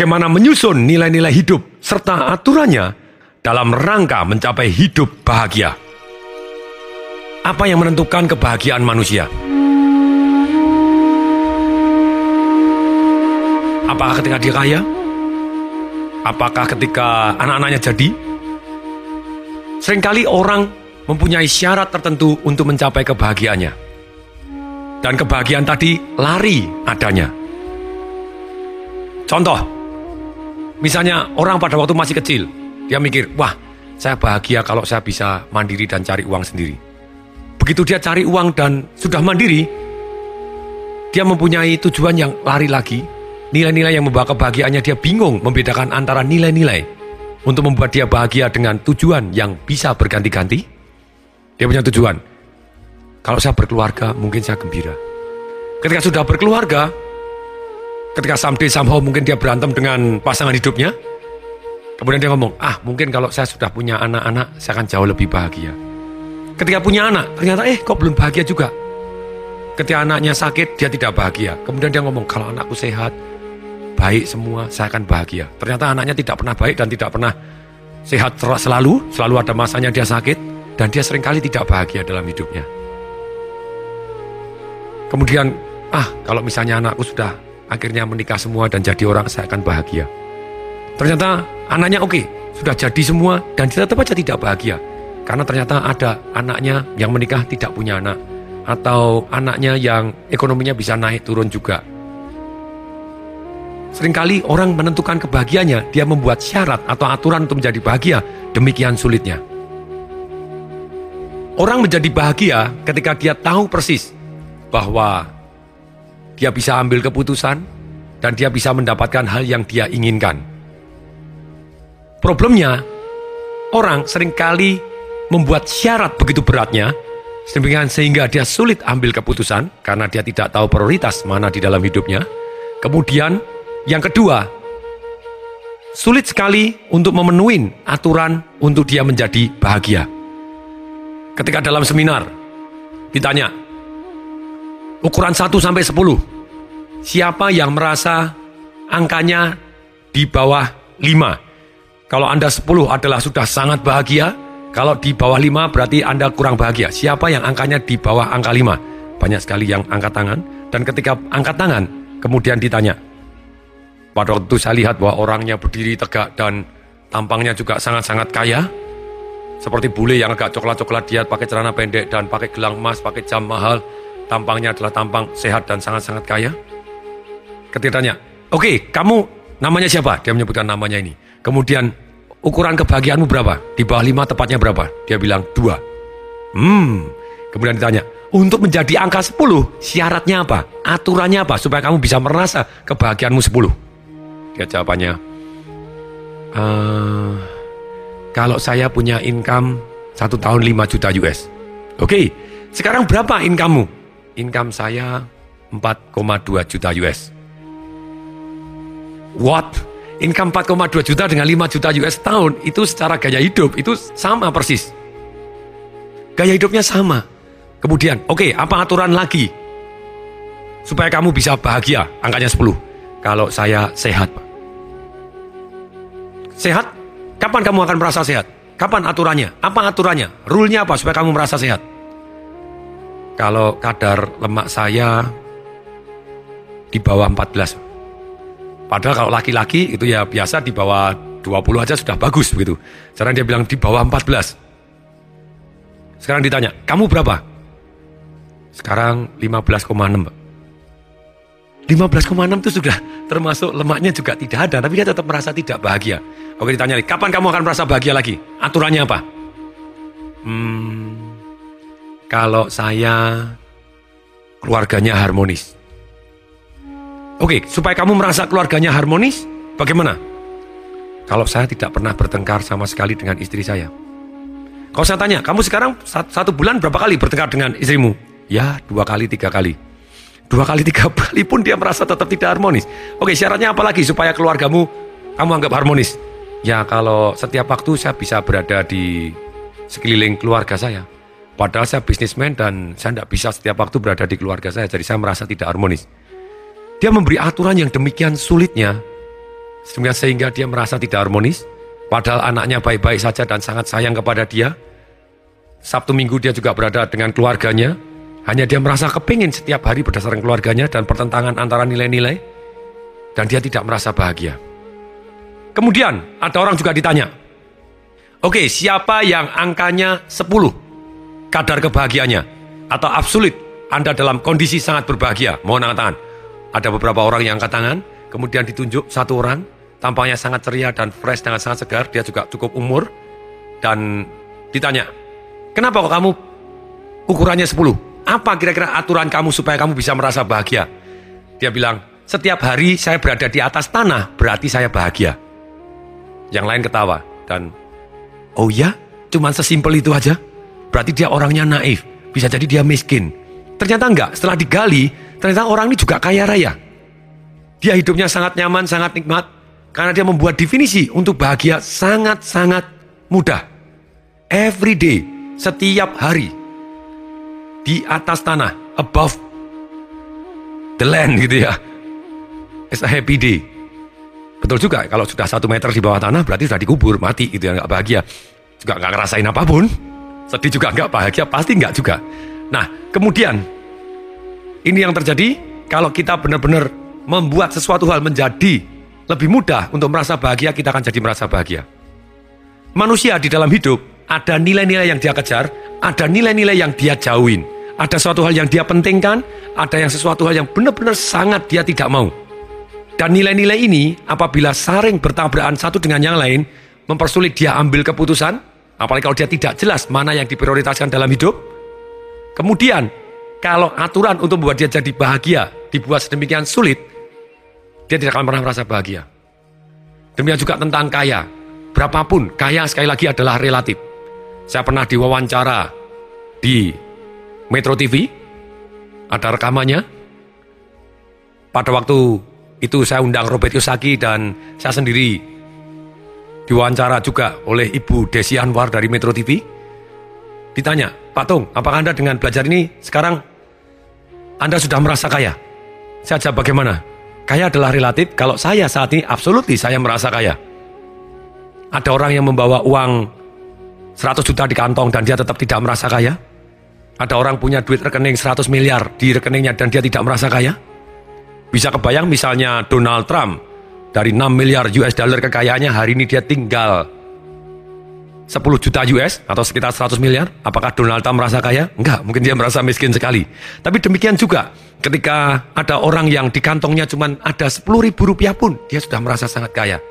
Bagaimana menyusun nilai-nilai hidup serta aturannya dalam rangka mencapai hidup bahagia. Apa yang menentukan kebahagiaan manusia? Apakah ketika dia kaya? Apakah ketika anak-anaknya jadi? Seringkali orang mempunyai syarat tertentu untuk mencapai kebahagiaannya. Dan kebahagiaan tadi lari adanya. Contoh, misalnya orang pada waktu masih kecil, dia mikir, wah saya bahagia kalau saya bisa mandiri dan cari uang sendiri. Begitu dia cari uang dan sudah mandiri, dia mempunyai tujuan yang lari lagi, nilai-nilai yang membawa kebahagiaannya dia bingung membedakan antara nilai-nilai untuk membuat dia bahagia dengan tujuan yang bisa berganti-ganti. Dia punya tujuan. Kalau saya berkeluarga, mungkin saya gembira. Ketika sudah berkeluarga, ketika someday somehow mungkin dia berantem dengan pasangan hidupnya, kemudian dia ngomong, ah mungkin kalau saya sudah punya anak-anak, saya akan jauh lebih bahagia. Ketika punya anak, ternyata eh kok belum bahagia juga. Ketika anaknya sakit, dia tidak bahagia. Kemudian dia ngomong, kalau anakku sehat, baik semua, saya akan bahagia. Ternyata anaknya tidak pernah baik dan tidak pernah sehat selalu, selalu ada masanya dia sakit, dan dia sering kali tidak bahagia dalam hidupnya. Kemudian, ah kalau misalnya anakku sudah akhirnya menikah semua dan jadi orang, saya akan bahagia. Ternyata anaknya oke, okay, sudah jadi semua dan dia tetap saja tidak bahagia. Karena ternyata ada anaknya yang menikah tidak punya anak. Atau anaknya yang ekonominya bisa naik turun juga. Seringkali orang menentukan kebahagiaannya, dia membuat syarat atau aturan untuk menjadi bahagia, demikian sulitnya. Orang menjadi bahagia ketika dia tahu persis bahwa dia bisa ambil keputusan dan dia bisa mendapatkan hal yang dia inginkan. Problemnya, orang sering kali membuat syarat begitu beratnya, sehingga dia sulit ambil keputusan karena dia tidak tahu prioritas mana di dalam hidupnya. Kemudian yang kedua, sulit sekali untuk memenuhi aturan untuk dia menjadi bahagia. Ketika dalam seminar, ditanya, ukuran 1 sampai 10, siapa yang merasa angkanya di bawah 5? Kalau Anda 10 adalah sudah sangat bahagia, kalau di bawah 5 berarti Anda kurang bahagia. Siapa yang angkanya di bawah angka 5? Banyak sekali yang angkat tangan. Dan ketika angkat tangan, kemudian ditanya, pada waktu itu saya lihat bahwa orangnya berdiri tegak dan tampangnya juga sangat-sangat kaya. Seperti bule yang agak coklat-coklat dia pakai celana pendek dan pakai gelang emas, pakai jam mahal. Tampangnya adalah tampang sehat dan sangat-sangat kaya. Ketika tanya, oke okay, kamu namanya siapa? Dia menyebutkan namanya ini. Kemudian ukuran kebahagiaanmu berapa? Di bawah lima tepatnya berapa? Dia bilang dua. Hmm, kemudian ditanya, untuk menjadi angka 10, syaratnya apa? Aturannya apa? Supaya kamu bisa merasa kebahagiaanmu 10. Dia jawabannya, uh, kalau saya punya income satu tahun 5 juta US. Oke, okay, sekarang berapa income-mu? Income saya 4,2 juta US. What? Income 4,2 juta dengan 5 juta US tahun itu secara gaya hidup itu sama persis. Gaya hidupnya sama. Kemudian, oke, okay, apa aturan lagi? Supaya kamu bisa bahagia, angkanya 10. Kalau saya sehat. Sehat? Kapan kamu akan merasa sehat? Kapan aturannya? Apa aturannya? Rule-nya apa supaya kamu merasa sehat? Kalau kadar lemak saya di bawah 14. Padahal kalau laki-laki itu ya biasa di bawah 20 aja sudah bagus begitu. Sekarang dia bilang di bawah 14. Sekarang ditanya, kamu berapa? Sekarang 15,6. 15,6 itu sudah termasuk lemaknya juga tidak ada, tapi dia tetap merasa tidak bahagia. Oke ditanya lagi, kapan kamu akan merasa bahagia lagi? Aturannya apa? Hmm, kalau saya keluarganya harmonis. Oke, supaya kamu merasa keluarganya harmonis, bagaimana? Kalau saya tidak pernah bertengkar sama sekali dengan istri saya. Kalau saya tanya, kamu sekarang satu bulan berapa kali bertengkar dengan istrimu? Ya, dua kali, tiga kali. Dua kali, tiga kali pun dia merasa tetap tidak harmonis. Oke, syaratnya apa lagi supaya keluargamu kamu anggap harmonis? Ya kalau setiap waktu saya bisa berada di sekeliling keluarga saya. Padahal saya bisnismen dan saya tidak bisa setiap waktu berada di keluarga saya, jadi saya merasa tidak harmonis. Dia memberi aturan yang demikian sulitnya, sehingga dia merasa tidak harmonis, padahal anaknya baik-baik saja dan sangat sayang kepada dia. Sabtu minggu dia juga berada dengan keluarganya, hanya dia merasa kepingin setiap hari berdasarkan keluarganya dan pertentangan antara nilai-nilai, dan dia tidak merasa bahagia. Kemudian ada orang juga ditanya, Oke, siapa yang angkanya 10? kadar kebahagiaannya atau absolut Anda dalam kondisi sangat berbahagia, mohon angkat tangan. Ada beberapa orang yang angkat tangan, kemudian ditunjuk satu orang, tampaknya sangat ceria dan fresh dengan sangat segar, dia juga cukup umur, dan ditanya, kenapa kok kamu ukurannya 10? Apa kira-kira aturan kamu supaya kamu bisa merasa bahagia? Dia bilang, setiap hari saya berada di atas tanah, berarti saya bahagia. Yang lain ketawa, dan, oh ya, cuman sesimpel itu aja? berarti dia orangnya naif. Bisa jadi dia miskin. Ternyata enggak, setelah digali, ternyata orang ini juga kaya raya. Dia hidupnya sangat nyaman, sangat nikmat, karena dia membuat definisi untuk bahagia sangat-sangat mudah. Every day, setiap hari, di atas tanah, above the land gitu ya. It's a happy day. Betul juga, kalau sudah satu meter di bawah tanah berarti sudah dikubur, mati gitu ya, nggak bahagia. Juga nggak ngerasain apa pun. Sedih juga enggak, bahagia pasti enggak juga. Nah, kemudian ini yang terjadi kalau kita benar-benar membuat sesuatu hal menjadi lebih mudah untuk merasa bahagia, kita akan jadi merasa bahagia. Manusia di dalam hidup ada nilai-nilai yang dia kejar, ada nilai-nilai yang dia jauhin. Ada sesuatu hal yang dia pentingkan, ada yang sesuatu hal yang benar-benar sangat dia tidak mau. Dan nilai-nilai ini apabila saring bertabrakan satu dengan yang lain, mempersulit dia ambil keputusan, Apalagi kalau dia tidak jelas mana yang diprioritaskan dalam hidup. Kemudian, kalau aturan untuk membuat dia jadi bahagia dibuat sedemikian sulit, dia tidak akan pernah merasa bahagia. Demikian juga tentang kaya. Berapapun, kaya sekali lagi adalah relatif. Saya pernah diwawancara di Metro TV, ada rekamannya. Pada waktu itu saya undang Robert Yosaki dan saya sendiri diwawancara juga oleh Ibu Desi Anwar dari Metro TV. Ditanya, Pak Tung, apakah Anda dengan belajar ini sekarang Anda sudah merasa kaya? Saya jawab bagaimana? Kaya adalah relatif, kalau saya saat ini absolutely saya merasa kaya. Ada orang yang membawa uang 100 juta di kantong dan dia tetap tidak merasa kaya? Ada orang punya duit rekening 100 miliar di rekeningnya dan dia tidak merasa kaya? Bisa kebayang misalnya Donald Trump dari 6 miliar US dollar kekayaannya hari ini dia tinggal 10 juta US atau sekitar 100 miliar. Apakah Donald Trump merasa kaya? Enggak, mungkin dia merasa miskin sekali. Tapi demikian juga ketika ada orang yang di kantongnya cuma ada 10 ribu rupiah pun, dia sudah merasa sangat kaya.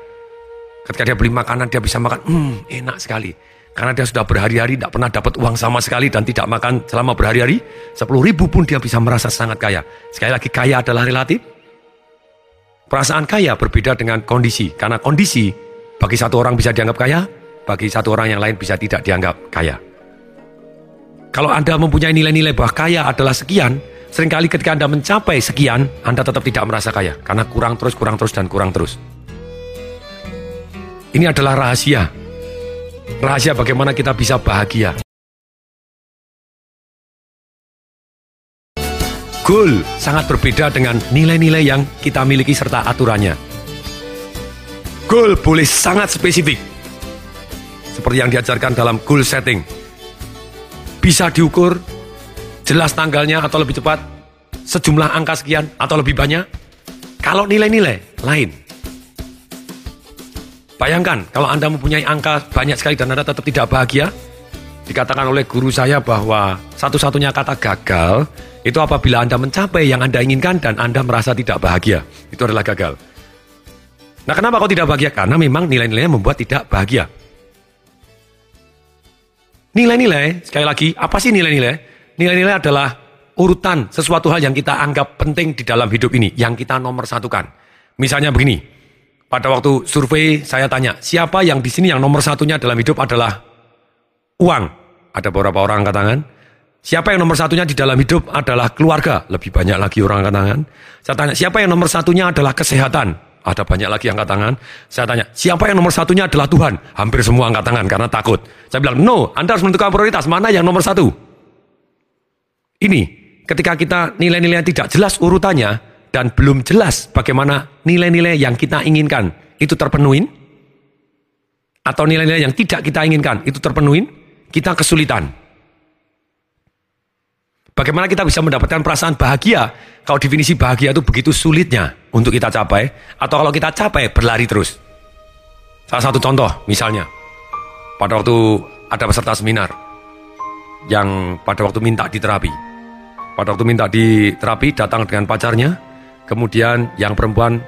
Ketika dia beli makanan, dia bisa makan, hmm, enak sekali. Karena dia sudah berhari-hari tidak pernah dapat uang sama sekali dan tidak makan selama berhari-hari, 10 ribu pun dia bisa merasa sangat kaya. Sekali lagi, kaya adalah relatif, Perasaan kaya berbeda dengan kondisi, karena kondisi bagi satu orang bisa dianggap kaya, bagi satu orang yang lain bisa tidak dianggap kaya. Kalau Anda mempunyai nilai-nilai bahwa kaya adalah sekian, sering kali ketika Anda mencapai sekian, Anda tetap tidak merasa kaya, karena kurang terus, kurang terus, dan kurang terus. Ini adalah rahasia. Rahasia bagaimana kita bisa bahagia. Goal sangat berbeda dengan nilai-nilai yang kita miliki serta aturannya. Goal boleh sangat spesifik. Seperti yang diajarkan dalam goal setting. Bisa diukur, jelas tanggalnya atau lebih cepat, sejumlah angka sekian atau lebih banyak. Kalau nilai-nilai lain. Bayangkan kalau Anda mempunyai angka banyak sekali dan Anda tetap tidak bahagia, dikatakan oleh guru saya bahwa satu-satunya kata gagal itu apabila Anda mencapai yang Anda inginkan dan Anda merasa tidak bahagia. Itu adalah gagal. Nah kenapa kau tidak bahagia? Karena memang nilai-nilainya membuat tidak bahagia. Nilai-nilai, sekali lagi, apa sih nilai-nilai? Nilai-nilai adalah urutan sesuatu hal yang kita anggap penting di dalam hidup ini, yang kita nomor satukan. Misalnya begini, pada waktu survei saya tanya, siapa yang di sini yang nomor satunya dalam hidup adalah uang? Ada beberapa orang angkat tangan. Siapa yang nomor satunya di dalam hidup adalah keluarga? Lebih banyak lagi orang angkat tangan. Saya tanya, siapa yang nomor satunya adalah kesehatan? Ada banyak lagi angkat tangan. Saya tanya, siapa yang nomor satunya adalah Tuhan? Hampir semua angkat tangan karena takut. Saya bilang, no, Anda harus menentukan prioritas. Mana yang nomor satu? Ini, ketika kita nilai-nilai tidak jelas urutannya dan belum jelas bagaimana nilai-nilai yang kita inginkan itu terpenuhi, atau nilai-nilai yang tidak kita inginkan itu terpenuhi, kita kesulitan. Bagaimana kita bisa mendapatkan perasaan bahagia kalau definisi bahagia itu begitu sulitnya untuk kita capai, atau kalau kita capai berlari terus. Salah satu contoh misalnya, pada waktu ada peserta seminar yang pada waktu minta diterapi, pada waktu minta di terapi datang dengan pacarnya, kemudian yang perempuan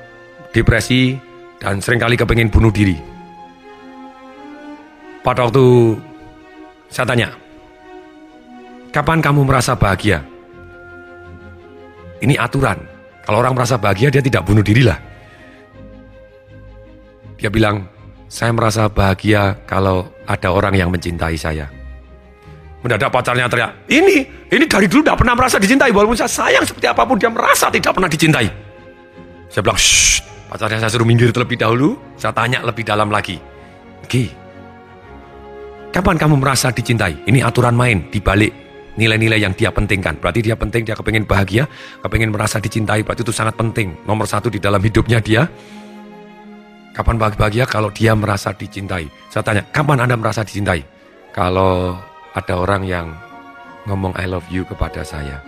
depresi dan sering kali kepingin bunuh diri. Pada waktu saya tanya, kapan kamu merasa bahagia? Ini aturan. Kalau orang merasa bahagia dia tidak bunuh diri lah. Dia bilang, saya merasa bahagia kalau ada orang yang mencintai saya. Mendadak pacarnya teriak, ini, ini dari dulu tidak pernah merasa dicintai. Walaupun saya sayang seperti apa pun, dia merasa tidak pernah dicintai. Saya bilang, shh, pacarnya saya suruh minggir terlebih dahulu. Saya tanya lebih dalam lagi. Oke, kapan kamu merasa dicintai? Ini aturan main di balik nilai-nilai yang dia pentingkan. Berarti dia penting, dia kepengen bahagia, kepengen merasa dicintai. Berarti itu sangat penting. Nomor satu di dalam hidupnya dia. Kapan bahagia kalau dia merasa dicintai? Saya tanya, kapan Anda merasa dicintai? Kalau ada orang yang ngomong I love you kepada saya.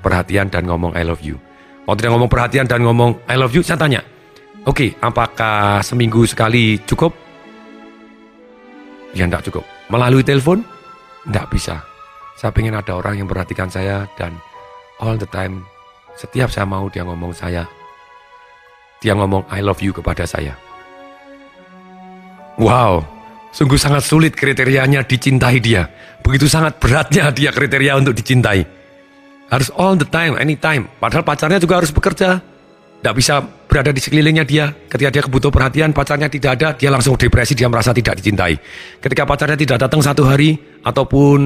Perhatian dan ngomong I love you. Kalau tidak ngomong perhatian dan ngomong I love you, saya tanya, oke, okay, apakah seminggu sekali cukup? Ya tidak cukup. Melalui telepon? Tidak bisa. Saya ingin ada orang yang perhatikan saya dan all the time, setiap saya mau dia ngomong saya, dia ngomong I love you kepada saya. Wow, Sungguh sangat sulit kriterianya dicintai dia. Begitu sangat beratnya dia kriteria untuk dicintai. Harus all the time, anytime. Padahal pacarnya juga harus bekerja. Tidak bisa berada di sekelilingnya dia. Ketika dia kebutuhan perhatian, pacarnya tidak ada, dia langsung depresi, dia merasa tidak dicintai. Ketika pacarnya tidak datang satu hari, ataupun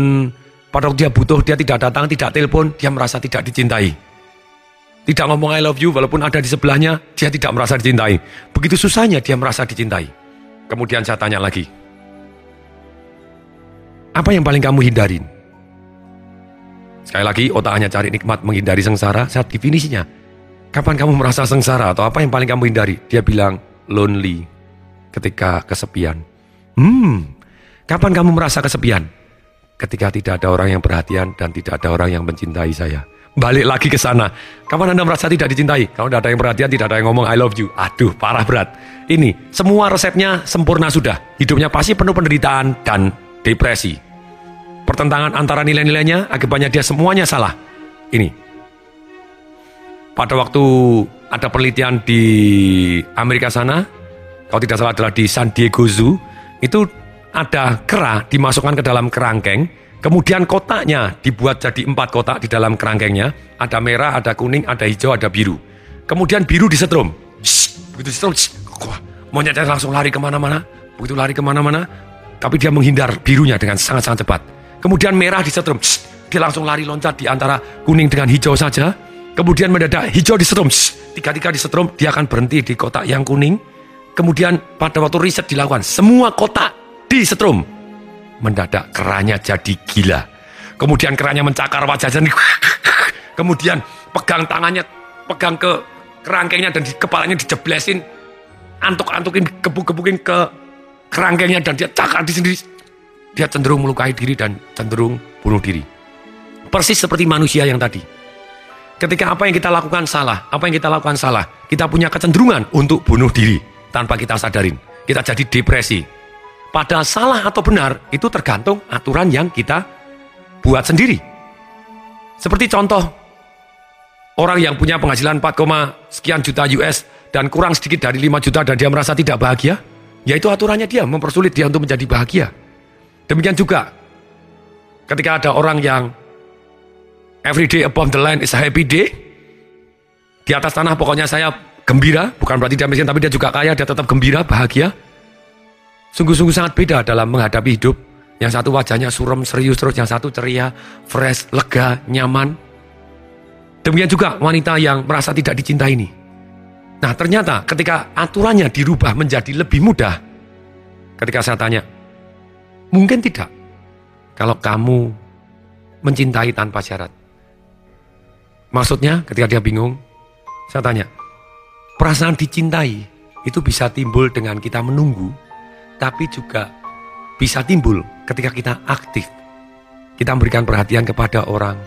pada waktu dia butuh, dia tidak datang, tidak telepon, dia merasa tidak dicintai. Tidak ngomong I love you, walaupun ada di sebelahnya, dia tidak merasa dicintai. Begitu susahnya dia merasa dicintai. Kemudian saya tanya lagi, apa yang paling kamu hindarin? Sekali lagi, otak hanya cari nikmat menghindari sengsara. Saat definisinya, kapan kamu merasa sengsara atau apa yang paling kamu hindari? Dia bilang, lonely, ketika kesepian. Hmm, kapan kamu merasa kesepian? Ketika tidak ada orang yang perhatian dan tidak ada orang yang mencintai saya. Balik lagi ke sana. Kapan Anda merasa tidak dicintai? Kalau tidak ada yang perhatian, tidak ada yang ngomong I love you. Aduh, parah berat. Ini, semua resepnya sempurna sudah. Hidupnya pasti penuh penderitaan dan depresi. Pertentangan antara nilai-nilainya, akibatnya dia semuanya salah. Ini. Pada waktu ada penelitian di Amerika sana, kalau tidak salah adalah di San Diego Zoo, itu ada kera dimasukkan ke dalam kerangkeng, kemudian kotaknya dibuat jadi empat kotak di dalam kerangkengnya, ada merah, ada kuning, ada hijau, ada biru. Kemudian biru disetrum, Shh, begitu disetrum, monyetnya langsung lari ke mana-mana, begitu lari ke mana-mana, tapi dia menghindar birunya dengan sangat-sangat cepat. Kemudian merah disetrum, dia langsung lari loncat di antara kuning dengan hijau saja. Kemudian mendadak hijau disetrum, tiga-tiga disetrum, dia akan berhenti di kotak yang kuning. Kemudian pada waktu riset dilakukan, semua kotak disetrum. Mendadak keranya jadi gila. Kemudian keranya mencakar wajahnya. Kemudian pegang tangannya, pegang ke kerangkengnya dan di kepalanya dijeblesin. Antuk-antukin, gebuk-gebukin ke kerangkengnya dan dia cakar di sendiri. Dia cenderung melukai diri dan cenderung bunuh diri. Persis seperti manusia yang tadi. Ketika apa yang kita lakukan salah, apa yang kita lakukan salah, kita punya kecenderungan untuk bunuh diri tanpa kita sadarin. Kita jadi depresi. Padahal salah atau benar itu tergantung aturan yang kita buat sendiri. Seperti contoh orang yang punya penghasilan 4, sekian juta US dan kurang sedikit dari 5 juta dan dia merasa tidak bahagia, yaitu aturannya dia mempersulit dia untuk menjadi bahagia. Demikian juga ketika ada orang yang every day above the line is a happy day. Di atas tanah pokoknya saya gembira, bukan berarti dia miskin tapi dia juga kaya, dia tetap gembira, bahagia. Sungguh-sungguh sangat beda dalam menghadapi hidup. Yang satu wajahnya suram, serius terus, yang satu ceria, fresh, lega, nyaman. Demikian juga wanita yang merasa tidak dicintai ini. Nah ternyata ketika aturannya dirubah menjadi lebih mudah, ketika saya tanya, mungkin tidak. Kalau kamu mencintai tanpa syarat. Maksudnya ketika dia bingung, saya tanya, perasaan dicintai itu bisa timbul dengan kita menunggu, tapi juga bisa timbul ketika kita aktif. Kita memberikan perhatian kepada orang,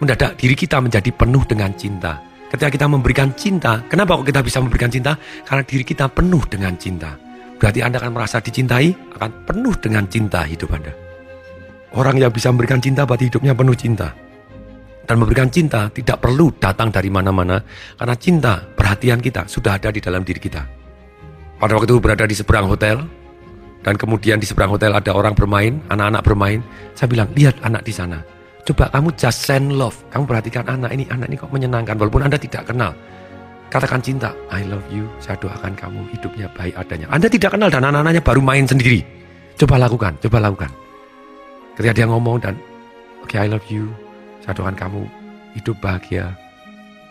mendadak diri kita menjadi penuh dengan cinta. Ketika kita memberikan cinta, kenapa kok kita bisa memberikan cinta? Karena diri kita penuh dengan cinta. Berarti Anda akan merasa dicintai, akan penuh dengan cinta hidup Anda. Orang yang bisa memberikan cinta berarti hidupnya penuh cinta. Dan memberikan cinta tidak perlu datang dari mana-mana, karena cinta, perhatian kita sudah ada di dalam diri kita. Pada waktu berada di seberang hotel, dan kemudian di seberang hotel ada orang bermain, anak-anak bermain. Saya bilang, lihat anak di sana. Coba kamu just send love. Kamu perhatikan anak ini, anak ini kok menyenangkan walaupun Anda tidak kenal. Katakan cinta, I love you, saya doakan kamu hidupnya baik adanya. Anda tidak kenal dan anak-anaknya baru main sendiri. Coba lakukan, coba lakukan. Ketika dia ngomong dan, oke okay, I love you, saya doakan kamu hidup bahagia,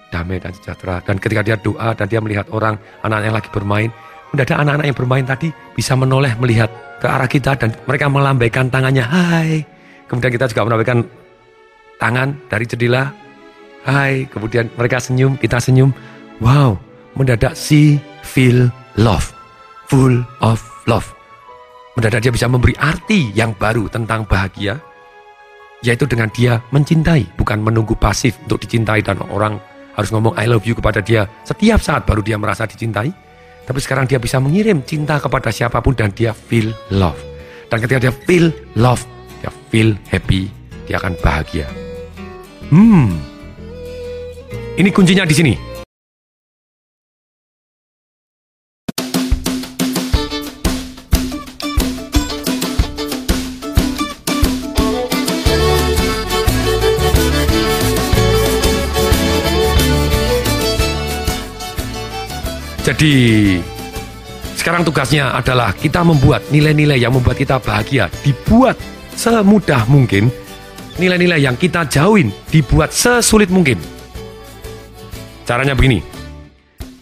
damai dan sejahtera. Dan ketika dia doa dan dia melihat orang, anak-anaknya lagi bermain, mendadak anak-anak yang bermain tadi bisa menoleh melihat ke arah kita dan mereka melambaikan tangannya, hai. Kemudian kita juga melambaikan tangan dari jendela. Hai, kemudian mereka senyum, kita senyum. Wow, mendadak si feel love, full of love. Mendadak dia bisa memberi arti yang baru tentang bahagia, yaitu dengan dia mencintai, bukan menunggu pasif untuk dicintai dan orang harus ngomong I love you kepada dia setiap saat baru dia merasa dicintai. Tapi sekarang dia bisa mengirim cinta kepada siapa pun dan dia feel love. Dan ketika dia feel love, dia feel happy, dia akan bahagia. Hmm. Ini kuncinya di sini. Jadi sekarang tugasnya adalah kita membuat nilai-nilai yang membuat kita bahagia dibuat semudah mungkin nilai-nilai yang kita jauhin dibuat sesulit mungkin. Caranya begini.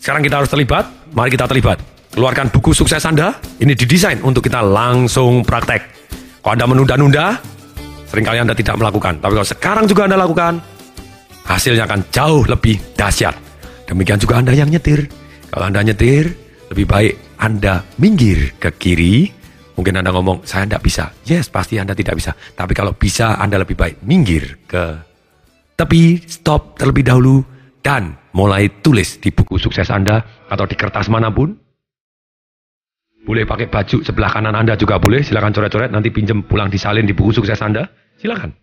Sekarang kita harus terlibat, mari kita terlibat. Keluarkan buku sukses Anda, ini didesain untuk kita langsung praktek. Kalau Anda menunda-nunda, sering kali Anda tidak melakukan. Tapi kalau sekarang juga Anda lakukan, hasilnya akan jauh lebih dahsyat. Demikian juga Anda yang nyetir. Kalau Anda nyetir, lebih baik Anda minggir ke kiri, Mungkin Anda ngomong, saya tidak bisa. Yes, pasti Anda tidak bisa. Tapi kalau bisa, Anda lebih baik minggir ke tepi, stop terlebih dahulu, dan mulai tulis di buku sukses Anda atau di kertas mana pun. Boleh pakai baju sebelah kanan Anda juga boleh. Silakan coret-coret, nanti pinjam pulang disalin di buku sukses Anda. Silakan.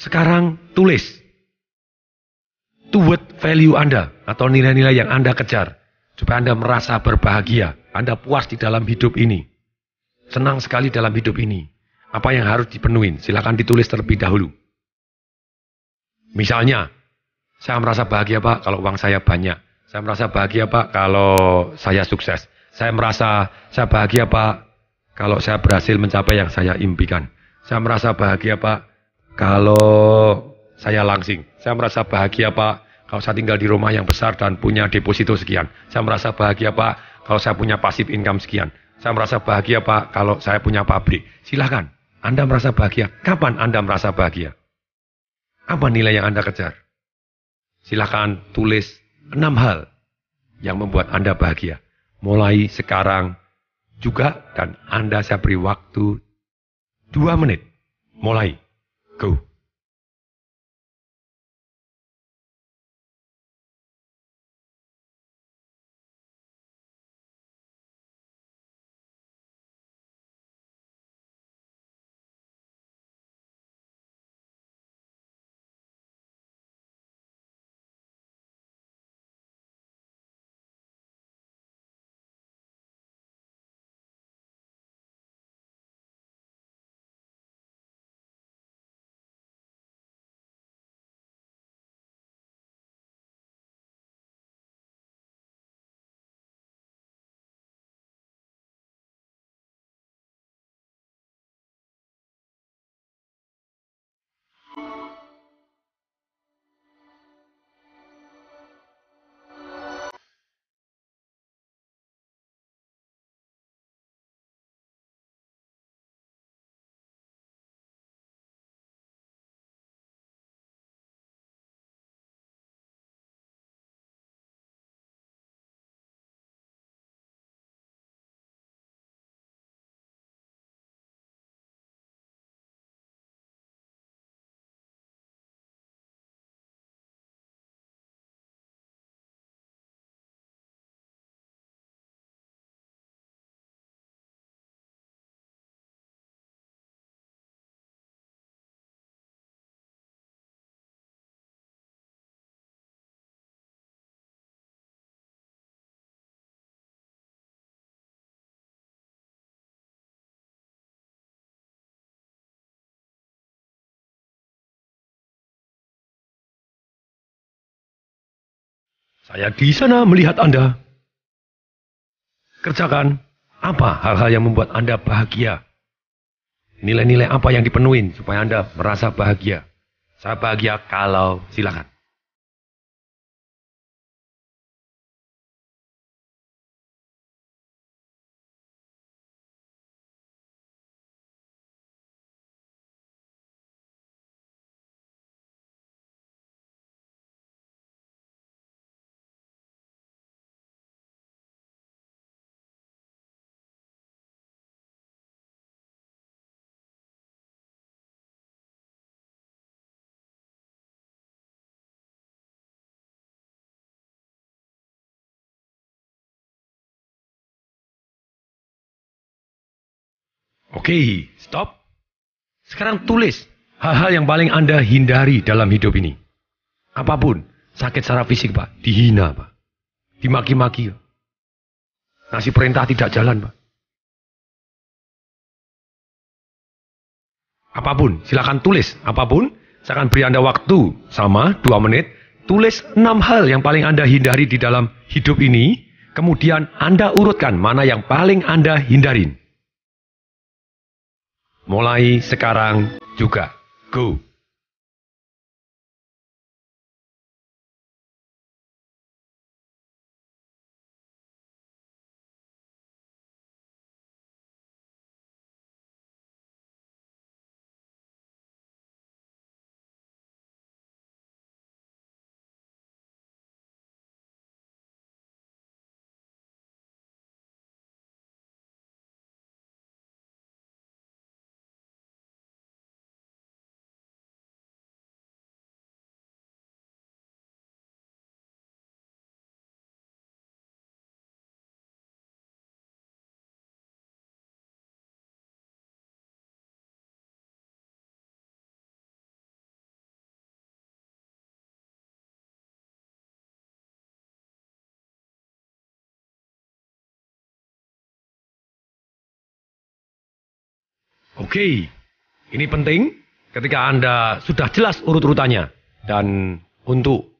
Sekarang tulis. Toward value Anda atau nilai-nilai yang Anda kejar. Supaya Anda merasa berbahagia. Anda puas di dalam hidup ini. Senang sekali dalam hidup ini. Apa yang harus dipenuhi? Silakan ditulis terlebih dahulu. Misalnya, saya merasa bahagia Pak kalau uang saya banyak. Saya merasa bahagia Pak kalau saya sukses. Saya merasa saya bahagia Pak kalau saya berhasil mencapai yang saya impikan. Saya merasa bahagia Pak kalau saya langsing. Saya merasa bahagia Pak kalau saya tinggal di rumah yang besar dan punya deposito sekian. Saya merasa bahagia Pak kalau saya punya pasif income sekian. Saya merasa bahagia Pak kalau saya punya pabrik. Silahkan. Anda merasa bahagia. Kapan Anda merasa bahagia? Apa nilai yang Anda kejar? Silahkan tulis enam hal yang membuat Anda bahagia. Mulai sekarang juga dan Anda saya beri waktu dua menit. Mulai. Go. Saya di sana melihat Anda. Kerjakan apa hal-hal yang membuat Anda bahagia. Nilai-nilai apa yang dipenuhin supaya Anda merasa bahagia. Saya bahagia kalau silakan. Oke, stop. Sekarang tulis hal-hal yang paling Anda hindari dalam hidup ini. Apa pun, sakit secara fisik, Pak, dihina, Pak. Dimaki-maki. Ngasih perintah tidak jalan, Pak. Apa pun, silakan tulis. Apa pun, saya akan beri Anda waktu sama dua menit. Tulis enam hal yang paling Anda hindari di dalam hidup ini. Kemudian Anda urutkan mana yang paling Anda hindarin. Mulai sekarang juga. Go. Oke, ini penting ketika Anda sudah jelas urut-urutannya. Dan untuk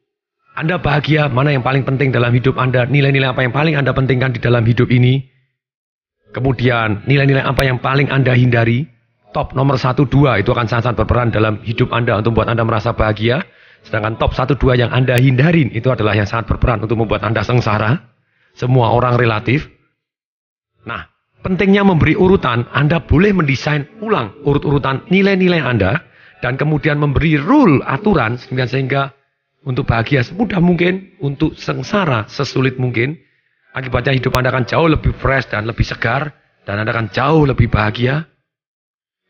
Anda bahagia, mana yang paling penting dalam hidup Anda, nilai-nilai apa yang paling Anda pentingkan di dalam hidup ini. Kemudian nilai-nilai apa yang paling Anda hindari. Top nomor 1, 2 itu akan sangat-sangat berperan dalam hidup Anda untuk membuat Anda merasa bahagia. Sedangkan top 1, 2 yang Anda hindarin itu adalah yang sangat berperan untuk membuat Anda sengsara. Semua orang relatif. Nah, pentingnya memberi urutan, Anda boleh mendesain ulang urut-urutan nilai-nilai Anda dan kemudian memberi rule aturan sehingga, sehingga untuk bahagia semudah mungkin, untuk sengsara sesulit mungkin. Akibatnya hidup Anda akan jauh lebih fresh dan lebih segar dan Anda akan jauh lebih bahagia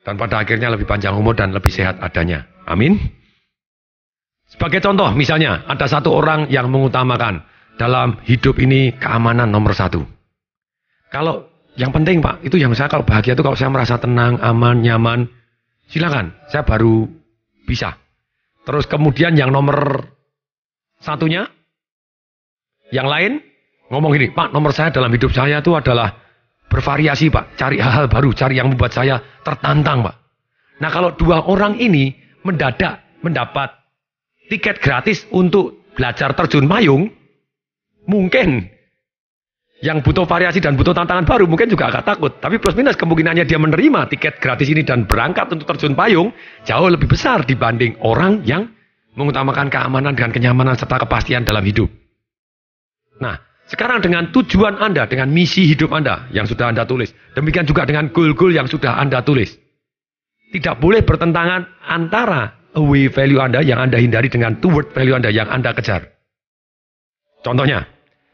dan pada akhirnya lebih panjang umur dan lebih sehat adanya. Amin. Sebagai contoh, misalnya ada satu orang yang mengutamakan dalam hidup ini keamanan nomor satu. Kalau yang penting Pak, itu yang saya kalau bahagia itu kalau saya merasa tenang, aman, nyaman, silakan. Saya baru bisa. Terus kemudian yang nomor satunya, yang lain ngomong gini, Pak nomor saya dalam hidup saya itu adalah bervariasi Pak. Cari hal-hal baru, cari yang membuat saya tertantang Pak. Nah kalau dua orang ini mendadak mendapat tiket gratis untuk belajar terjun payung, mungkin yang butuh variasi dan butuh tantangan baru mungkin juga agak takut. Tapi plus minus kemungkinannya dia menerima tiket gratis ini dan berangkat untuk terjun payung jauh lebih besar dibanding orang yang mengutamakan keamanan dan kenyamanan serta kepastian dalam hidup. Nah, sekarang dengan tujuan Anda, dengan misi hidup Anda yang sudah Anda tulis. Demikian juga dengan goal-goal yang sudah Anda tulis. Tidak boleh bertentangan antara away value Anda yang Anda hindari dengan toward value Anda yang Anda kejar. Contohnya,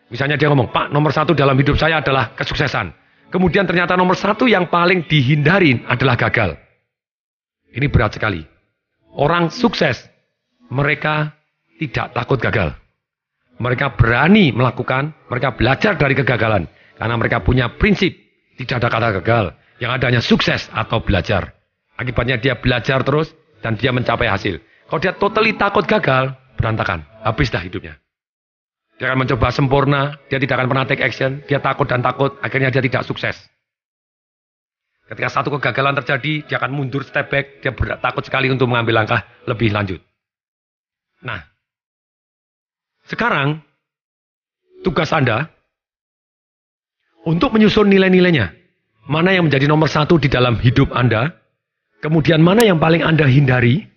Misalnya dia ngomong, Pak nomor satu dalam hidup saya adalah kesuksesan. Kemudian ternyata nomor satu yang paling dihindarin adalah gagal. Ini berat sekali. Orang sukses, mereka tidak takut gagal. Mereka berani melakukan, mereka belajar dari kegagalan. Karena mereka punya prinsip, tidak ada kata gagal. Yang adanya sukses atau belajar. Akibatnya dia belajar terus dan dia mencapai hasil. Kalau dia totally takut gagal, berantakan. Habis dah hidupnya. Dia akan mencoba sempurna, dia tidak akan pernah take action, dia takut dan takut, akhirnya dia tidak sukses. Ketika satu kegagalan terjadi, dia akan mundur step back, dia takut sekali untuk mengambil langkah lebih lanjut. Nah, sekarang tugas Anda untuk menyusun nilai-nilainya. Mana yang menjadi nomor satu di dalam hidup Anda, kemudian mana yang paling Anda hindari,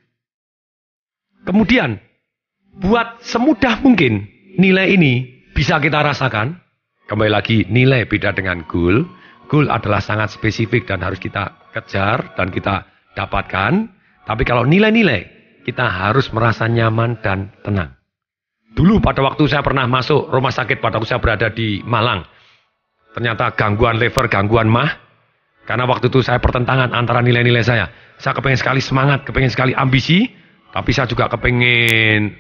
kemudian buat semudah mungkin nilai ini bisa kita rasakan. Kembali lagi, nilai beda dengan goal. Goal adalah sangat spesifik dan harus kita kejar dan kita dapatkan. Tapi kalau nilai-nilai, kita harus merasa nyaman dan tenang. Dulu pada waktu saya pernah masuk rumah sakit pada waktu saya berada di Malang. Ternyata gangguan lever, gangguan mah. Karena waktu itu saya pertentangan antara nilai-nilai saya. Saya kepengen sekali semangat, kepengen sekali ambisi. Tapi saya juga kepengen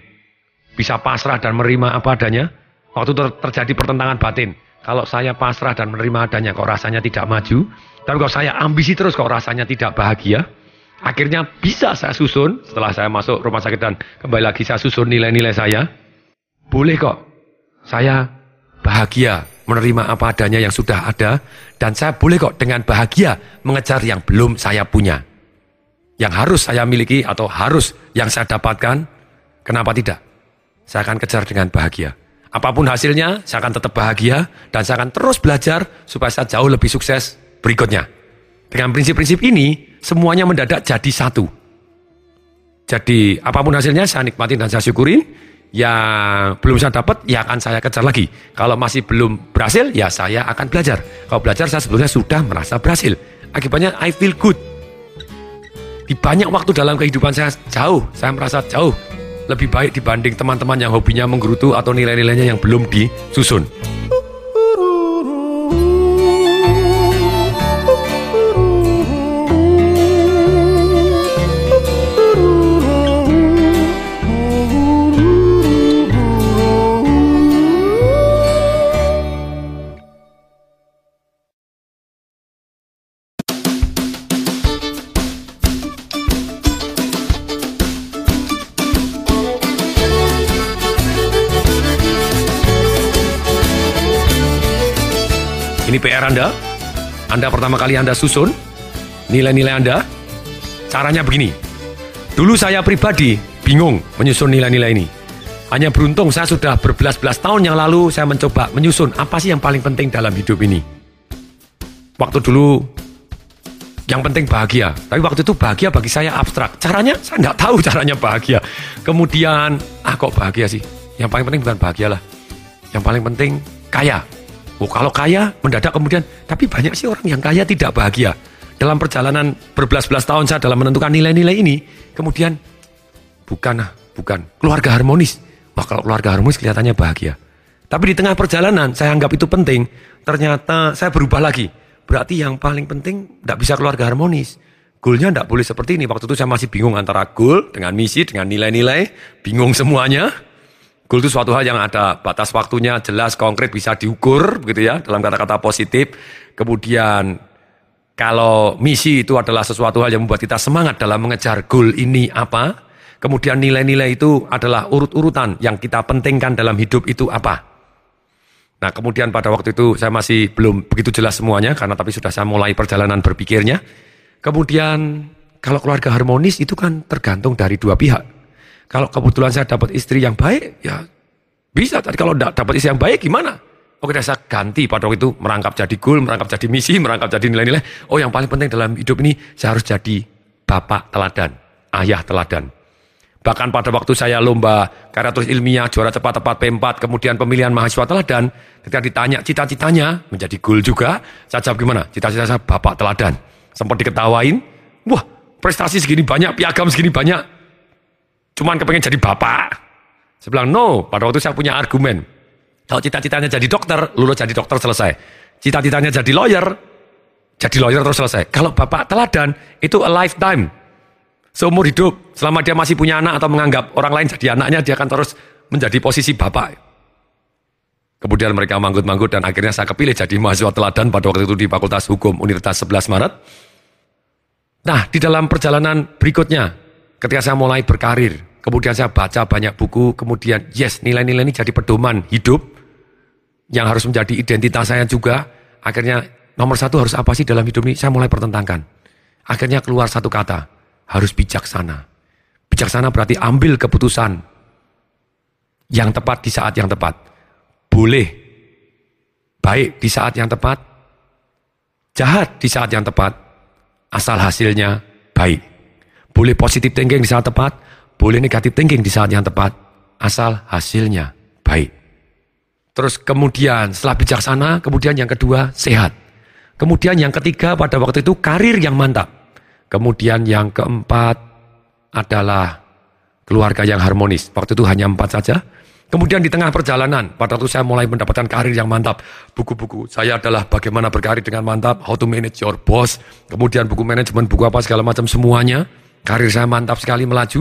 bisa pasrah dan menerima apa adanya. Waktu ter terjadi pertentangan batin. Kalau saya pasrah dan menerima adanya kok rasanya tidak maju. Dan kalau saya ambisi terus kok rasanya tidak bahagia. Akhirnya bisa saya susun setelah saya masuk rumah sakit dan kembali lagi saya susun nilai-nilai saya. Boleh kok saya bahagia menerima apa adanya yang sudah ada dan saya boleh kok dengan bahagia mengejar yang belum saya punya. Yang harus saya miliki atau harus yang saya dapatkan, kenapa tidak? Saya akan kejar dengan bahagia. Apa pun hasilnya, saya akan tetap bahagia dan saya akan terus belajar supaya saya jauh lebih sukses berikutnya. Dengan prinsip-prinsip ini, semuanya mendadak jadi satu. Jadi apa pun hasilnya saya nikmatin dan saya syukurin yang belum saya dapat, ya akan saya kejar lagi. Kalau masih belum berhasil, ya saya akan belajar. Kalau belajar, saya sebetulnya sudah merasa berhasil. Akibatnya, I feel good. Di banyak waktu dalam kehidupan saya jauh, saya merasa jauh lebih baik dibanding teman-teman yang hobinya menggerutu atau nilai-nilainya yang belum disusun. Anda pertama kali Anda susun nilai-nilai Anda. Caranya begini. Dulu saya pribadi bingung menyusun nilai-nilai ini. Hanya beruntung saya sudah berbelas-belas tahun yang lalu saya mencoba menyusun apa sih yang paling penting dalam hidup ini. Waktu dulu yang penting bahagia. Tapi waktu itu bahagia bagi saya abstrak. Caranya saya nggak tahu caranya bahagia. Kemudian ah kok bahagia sih? Yang paling penting bukan bahagia lah. Yang paling penting kaya. Oh, kalau kaya mendadak kemudian, tapi banyak sih orang yang kaya tidak bahagia. Dalam perjalanan berbelas-belas tahun saya dalam menentukan nilai-nilai ini, kemudian bukan, ah, bukan keluarga harmonis. Wah kalau keluarga harmonis kelihatannya bahagia. Tapi di tengah perjalanan saya anggap itu penting. Ternyata saya berubah lagi. Berarti yang paling penting tidak bisa keluarga harmonis. Goalnya tidak boleh seperti ini. Waktu itu saya masih bingung antara goal dengan misi, dengan nilai-nilai. Bingung semuanya. Goal itu suatu hal yang ada batas waktunya jelas, konkret, bisa diukur begitu ya dalam kata-kata positif. Kemudian kalau misi itu adalah sesuatu hal yang membuat kita semangat dalam mengejar goal ini apa. Kemudian nilai-nilai itu adalah urut-urutan yang kita pentingkan dalam hidup itu apa. Nah kemudian pada waktu itu saya masih belum begitu jelas semuanya karena tapi sudah saya mulai perjalanan berpikirnya. Kemudian kalau keluarga harmonis itu kan tergantung dari dua pihak. Kalau kebetulan saya dapat istri yang baik, ya bisa. Tapi kalau tidak dapat istri yang baik, gimana? Oke, saya ganti pada waktu itu merangkap jadi goal, merangkap jadi misi, merangkap jadi nilai-nilai. Oh, yang paling penting dalam hidup ini saya harus jadi bapak teladan, ayah teladan. Bahkan pada waktu saya lomba karya tulis ilmiah, juara cepat-tepat P4, kemudian pemilihan mahasiswa teladan, ketika ditanya cita-citanya, menjadi goal juga, saya jawab gimana? Cita-cita saya bapak teladan. Sempat diketawain, wah prestasi segini banyak, piagam segini banyak, Cuman kepengen jadi bapak. Saya bilang, no. Pada waktu saya punya argumen. Kalau cita-citanya jadi dokter, lulus jadi dokter selesai. Cita-citanya jadi lawyer, jadi lawyer terus selesai. Kalau bapak teladan, itu a lifetime. Seumur hidup, selama dia masih punya anak atau menganggap orang lain jadi anaknya, dia akan terus menjadi posisi bapak. Kemudian mereka manggut-manggut dan akhirnya saya kepilih jadi mahasiswa teladan pada waktu itu di Fakultas Hukum Universitas 11 Maret. Nah, di dalam perjalanan berikutnya, ketika saya mulai berkarir, kemudian saya baca banyak buku, kemudian yes nilai-nilai ini jadi pedoman hidup yang harus menjadi identitas saya juga. Akhirnya nomor satu harus apa sih dalam hidup ini? Saya mulai pertentangkan. Akhirnya keluar satu kata, harus bijaksana. Bijaksana berarti ambil keputusan yang tepat di saat yang tepat. boleh baik di saat yang tepat, jahat di saat yang tepat, asal hasilnya baik. Boleh positif thinking di saat tepat, boleh negatif thinking di saat yang tepat, asal hasilnya baik. Terus kemudian setelah bijaksana, kemudian yang kedua sehat. Kemudian yang ketiga pada waktu itu karir yang mantap. Kemudian yang keempat adalah keluarga yang harmonis. Waktu itu hanya empat saja. Kemudian di tengah perjalanan, pada waktu saya mulai mendapatkan karir yang mantap. Buku-buku saya adalah bagaimana berkarir dengan mantap, how to manage your boss. Kemudian buku manajemen, buku apa segala macam semuanya. Karir saya mantap sekali melaju.